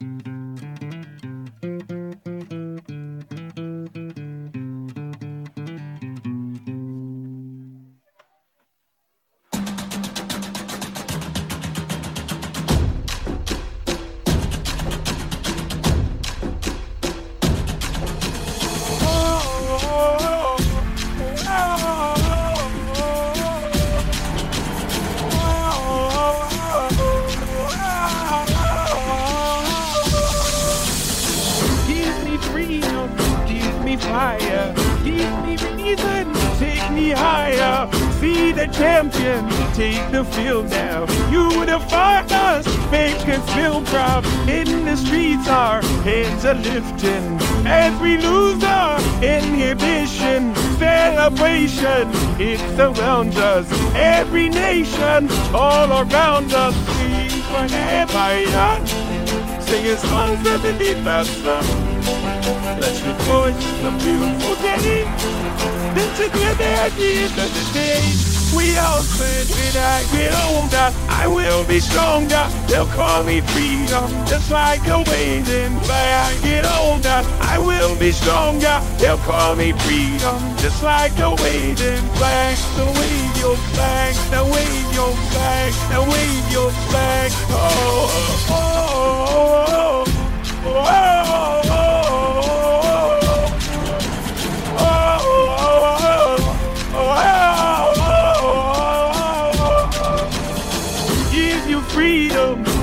Give freedom, give me fire, give me reason, take me higher. Be the champion, take the field now. You the us, make us feel proud. In the streets, our heads are lifting. As we lose our inhibition, celebration, it surrounds us. Every nation, all around us. See forever, Sing his songs underneath the sun. Let's rejoice in the beautiful day. Then together at the end of the day, we all said when I get older, I will be stronger. They'll call me freedom, just like a waving flag. I get older, I will be stronger. They'll call me freedom, just like a waving flag. So wave your flag, now wave your flag, now wave your flag. Oh, oh, oh,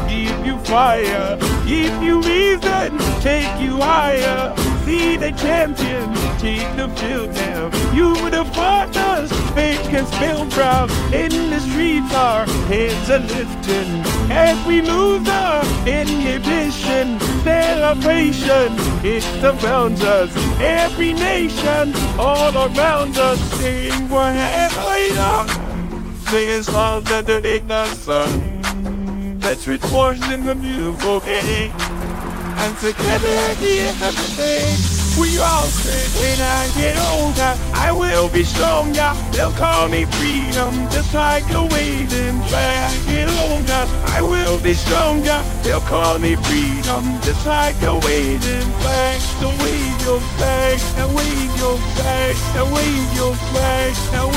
give you fire, give you reason, take you higher. See the champion, take the field now. You the partners, make us feel proud. In the streets, our heads are lifting. As we lose our inhibition, celebration, it surrounds us. Every nation, all around us, sing whatever you Sing his songs underneath the Let's rejoice in the beautiful day. And together at the end of the day, we all say, when I get older, I will be stronger. They'll call me freedom, just like a waving flag. I get older, I will be stronger. They'll call me freedom, just like a waving flag. So wave your flag, and wave your flag, and wave your flag, and wave your flag,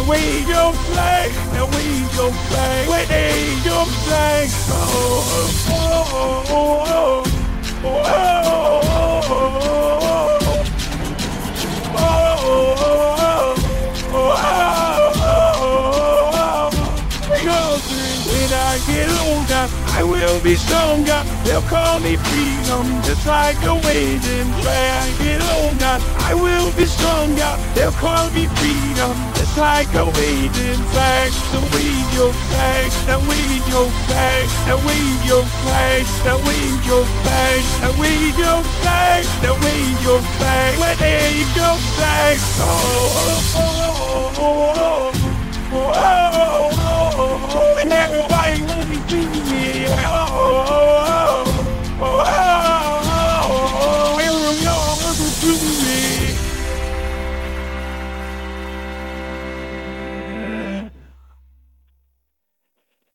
and wave your flag, and wave your flag, wave your flag. Oh, oh, oh, oh, oh, get older, I will be stronger. They'll call me freedom, just like a waving flag. I get older, I will be stronger. They'll call me freedom, just like a waving flag. So wave your flag, now wave your flag, now wave your flag, now wave your flag, now wave your flag, now wave your flag. Wave your flag. Oh, oh, oh, oh, oh, oh, oh, oh.